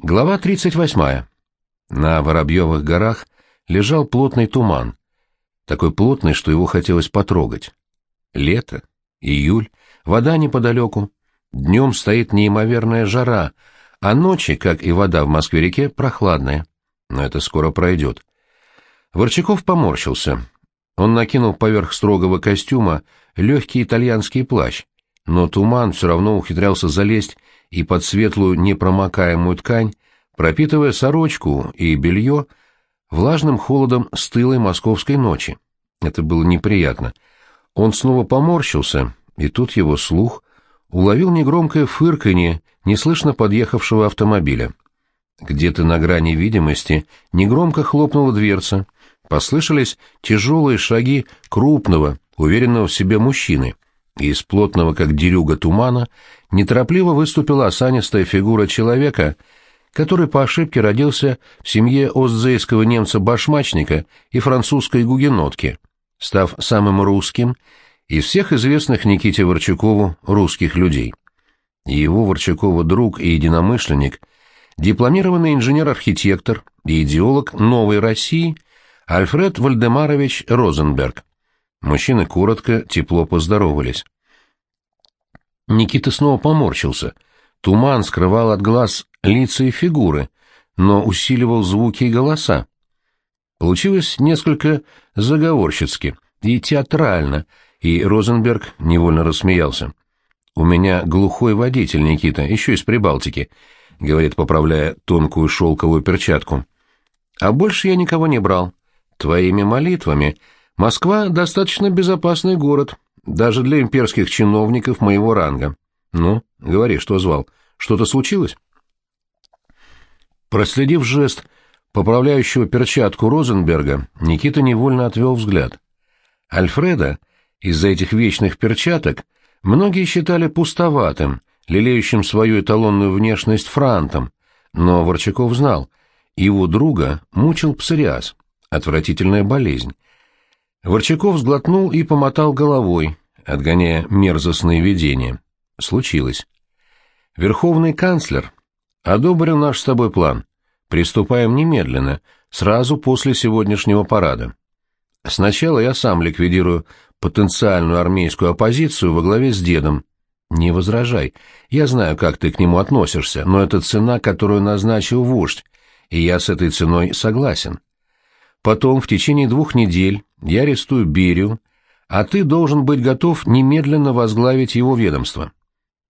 Глава 38. На Воробьевых горах лежал плотный туман, такой плотный, что его хотелось потрогать. Лето, июль, вода неподалеку, днем стоит неимоверная жара, а ночи, как и вода в Москве-реке, прохладная. Но это скоро пройдет. Ворчаков поморщился. Он накинул поверх строгого костюма легкий итальянский плащ, но туман все равно ухитрялся залезть и под светлую непромокаемую ткань, пропитывая сорочку и белье влажным холодом стылой московской ночи. Это было неприятно. Он снова поморщился, и тут его слух уловил негромкое фырканье неслышно подъехавшего автомобиля. Где-то на грани видимости негромко хлопнула дверца, послышались тяжелые шаги крупного, уверенного в себе мужчины — и из плотного, как дерюга тумана, неторопливо выступила осанистая фигура человека, который по ошибке родился в семье остзейского немца-башмачника и французской гугенотки, став самым русским из всех известных Никите Ворчакову русских людей. Его Ворчакова друг и единомышленник, дипломированный инженер-архитектор и идеолог новой России Альфред Вальдемарович Розенберг. Мужчины коротко, тепло поздоровались. Никита снова поморщился. Туман скрывал от глаз лица и фигуры, но усиливал звуки и голоса. Получилось несколько заговорщицки и театрально, и Розенберг невольно рассмеялся. «У меня глухой водитель, Никита, еще из Прибалтики», — говорит, поправляя тонкую шелковую перчатку. «А больше я никого не брал. Твоими молитвами Москва достаточно безопасный город, даже для имперских чиновников моего ранга. Ну, говори, что звал. Что-то случилось? Проследив жест поправляющего перчатку Розенберга, Никита невольно отвел взгляд. Альфреда из-за этих вечных перчаток многие считали пустоватым, лелеющим свою эталонную внешность франтом, но Ворчаков знал, его друга мучил псориаз, отвратительная болезнь, Ворчаков сглотнул и помотал головой, отгоняя мерзостные видения. Случилось. Верховный канцлер одобрил наш с тобой план. Приступаем немедленно, сразу после сегодняшнего парада. Сначала я сам ликвидирую потенциальную армейскую оппозицию во главе с дедом. Не возражай. Я знаю, как ты к нему относишься, но это цена, которую назначил вождь, и я с этой ценой согласен. Потом, в течение двух недель, я арестую Берию, а ты должен быть готов немедленно возглавить его ведомство.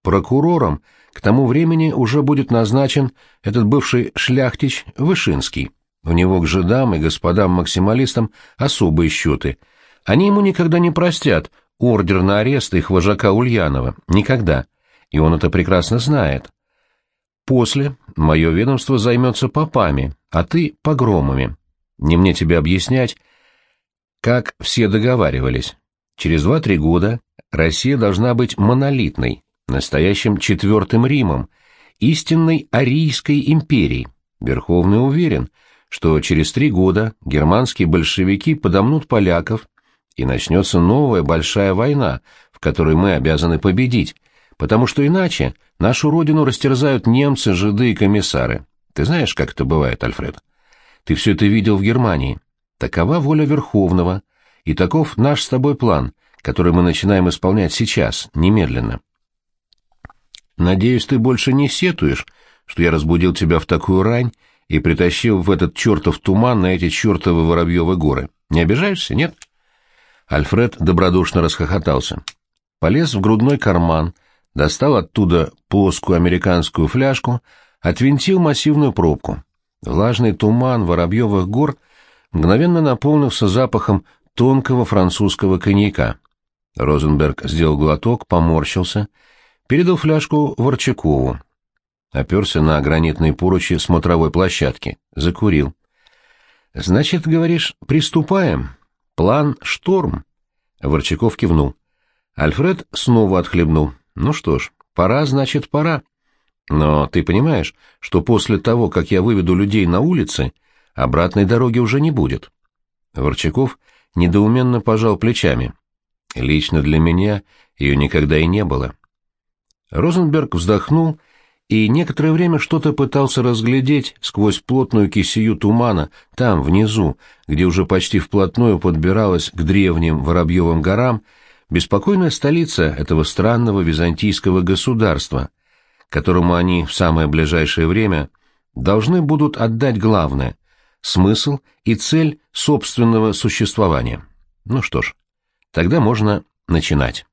Прокурором к тому времени уже будет назначен этот бывший шляхтич Вышинский. У него к жидам и господам-максималистам особые счеты. Они ему никогда не простят ордер на арест их вожака Ульянова. Никогда. И он это прекрасно знает. После мое ведомство займется попами, а ты — погромами. Не мне тебе объяснять, как все договаривались. Через два-три года Россия должна быть монолитной, настоящим четвертым Римом, истинной Арийской империей. Верховный уверен, что через три года германские большевики подомнут поляков, и начнется новая большая война, в которой мы обязаны победить, потому что иначе нашу родину растерзают немцы, жиды и комиссары. Ты знаешь, как это бывает, Альфред? Ты все это видел в Германии. Такова воля Верховного, и таков наш с тобой план, который мы начинаем исполнять сейчас, немедленно. Надеюсь, ты больше не сетуешь, что я разбудил тебя в такую рань и притащил в этот чертов туман на эти чертовы Воробьевы горы. Не обижаешься, нет? Альфред добродушно расхохотался. Полез в грудной карман, достал оттуда плоскую американскую фляжку, отвинтил массивную пробку. Влажный туман Воробьевых гор мгновенно наполнился запахом тонкого французского коньяка. Розенберг сделал глоток, поморщился, передал фляжку Ворчакову. Оперся на гранитные поручи смотровой площадки, закурил. «Значит, говоришь, приступаем? План «Шторм»?» Ворчаков кивнул. Альфред снова отхлебнул. «Ну что ж, пора, значит, пора». Но ты понимаешь, что после того, как я выведу людей на улицы, обратной дороги уже не будет. Ворчаков недоуменно пожал плечами. Лично для меня ее никогда и не было. Розенберг вздохнул и некоторое время что-то пытался разглядеть сквозь плотную кисею тумана там, внизу, где уже почти вплотную подбиралась к древним Воробьевым горам беспокойная столица этого странного византийского государства, которому они в самое ближайшее время должны будут отдать главное — смысл и цель собственного существования. Ну что ж, тогда можно начинать.